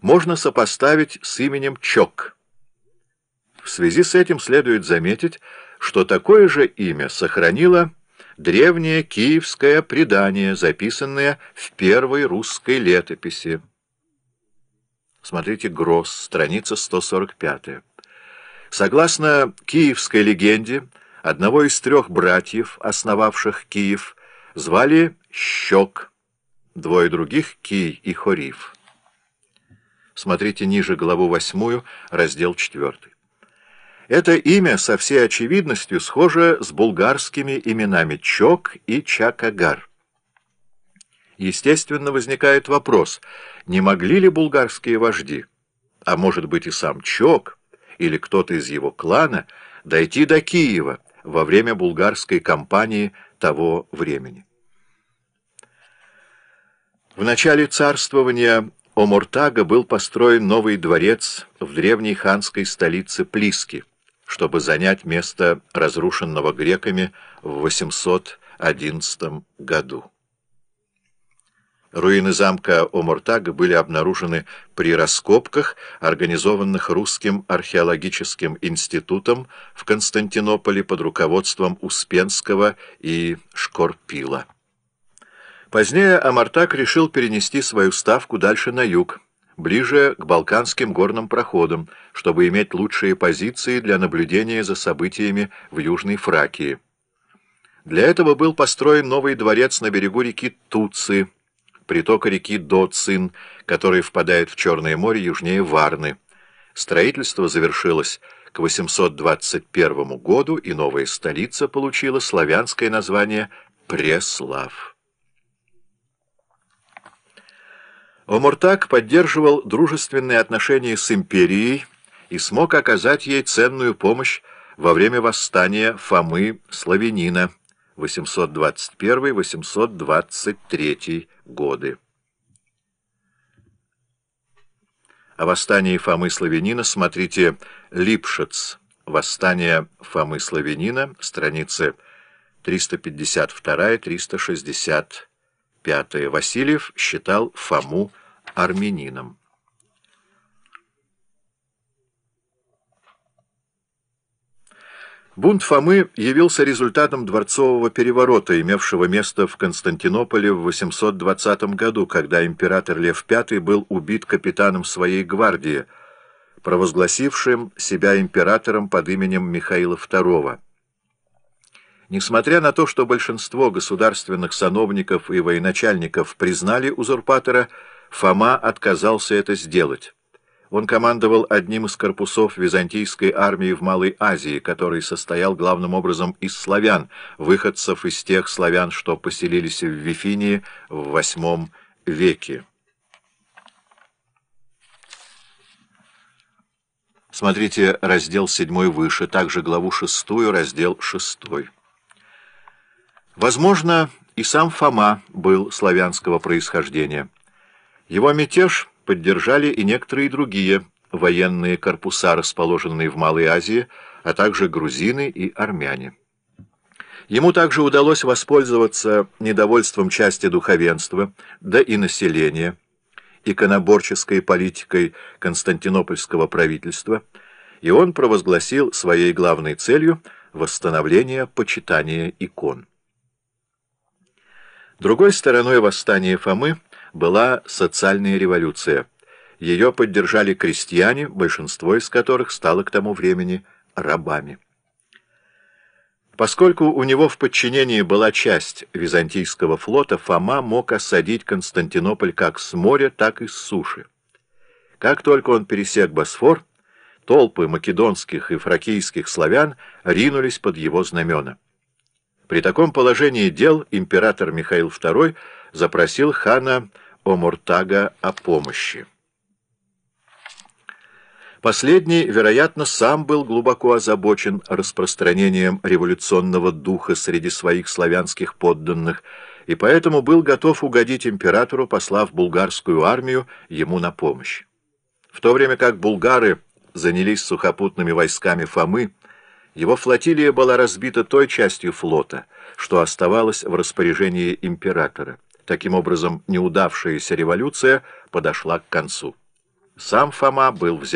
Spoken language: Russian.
можно сопоставить с именем Чок. В связи с этим следует заметить, что такое же имя сохранило древнее киевское предание, записанное в первой русской летописи. Смотрите Гросс, страница 145. Согласно киевской легенде, одного из трех братьев, основавших Киев, звали Щек, двое других — Кий и Хориф. Смотрите ниже главу 8, раздел 4. Это имя со всей очевидностью схоже с булгарскими именами Чок и Чакагар. Естественно, возникает вопрос, не могли ли булгарские вожди, а может быть и сам Чок, или кто-то из его клана, дойти до Киева во время булгарской кампании того времени. В начале царствования Омуртага был построен новый дворец в древней ханской столице Плиски, чтобы занять место разрушенного греками в 811 году. Руины замка Омуртага были обнаружены при раскопках, организованных Русским археологическим институтом в Константинополе под руководством Успенского и Шкорпила. Позднее Амартак решил перенести свою ставку дальше на юг, ближе к Балканским горным проходам, чтобы иметь лучшие позиции для наблюдения за событиями в Южной Фракии. Для этого был построен новый дворец на берегу реки Туци, притока реки Доцин, который впадает в Черное море южнее Варны. Строительство завершилось к 821 году, и новая столица получила славянское название Преслав. Омуртак поддерживал дружественные отношения с империей и смог оказать ей ценную помощь во время восстания Фомы Славянина 821-823 годы. О восстании Фомы Славянина смотрите «Липшец. Восстание Фомы Славянина», страницы 352-365. Васильев считал Фому армянином. Бунт Фомы явился результатом дворцового переворота, имевшего место в Константинополе в 820 году, когда император Лев V был убит капитаном своей гвардии, провозгласившим себя императором под именем Михаила II. Несмотря на то, что большинство государственных сановников и военачальников признали узурпатора, Фома отказался это сделать. Он командовал одним из корпусов византийской армии в Малой Азии, который состоял главным образом из славян, выходцев из тех славян, что поселились в Вифинии в VIII веке. Смотрите раздел 7 выше, также главу 6, раздел 6. Возможно, и сам Фома был славянского происхождения. Его мятеж поддержали и некоторые другие военные корпуса, расположенные в Малой Азии, а также грузины и армяне. Ему также удалось воспользоваться недовольством части духовенства, да и населения, иконоборческой политикой константинопольского правительства, и он провозгласил своей главной целью восстановление почитания икон. Другой стороной восстания Фомы была социальная революция. Ее поддержали крестьяне, большинство из которых стало к тому времени рабами. Поскольку у него в подчинении была часть византийского флота, Фома мог осадить Константинополь как с моря, так и с суши. Как только он пересек Босфор, толпы македонских и фракийских славян ринулись под его знамена. При таком положении дел император Михаил II запросил хана Омуртага о помощи. Последний, вероятно, сам был глубоко озабочен распространением революционного духа среди своих славянских подданных и поэтому был готов угодить императору, послав булгарскую армию ему на помощь. В то время как булгары занялись сухопутными войсками Фомы, его флотилия была разбита той частью флота, что оставалось в распоряжении императора. Таким образом, неудавшаяся революция подошла к концу. Сам Фома был взят